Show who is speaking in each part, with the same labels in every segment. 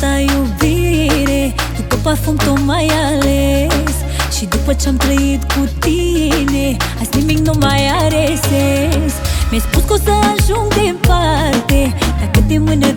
Speaker 1: ta iubire După parfum tu mai ales. Și după ce-am trăit cu tine Azi nimic nu mai are sens. Mi-ai spus că o să ajung departe Dacă de mână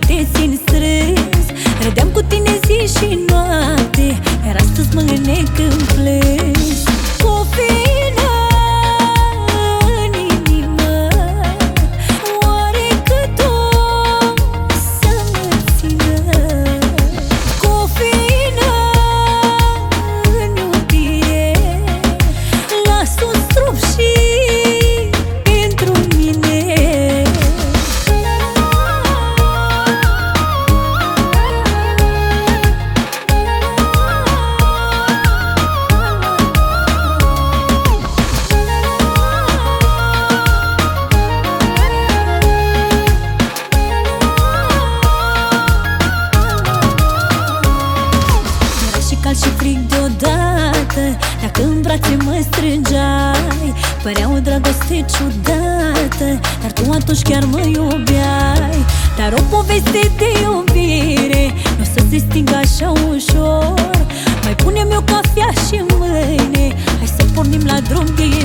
Speaker 1: și frig deodată Dacă în brațe mă strângeai Părea o dragoste ciudată. Dar tu atunci chiar mă iubeai. Dar o poveste de iubire Nu o să se stingă așa ușor. Mai punem eu cafea și mâine Hai să pornim la drum de noi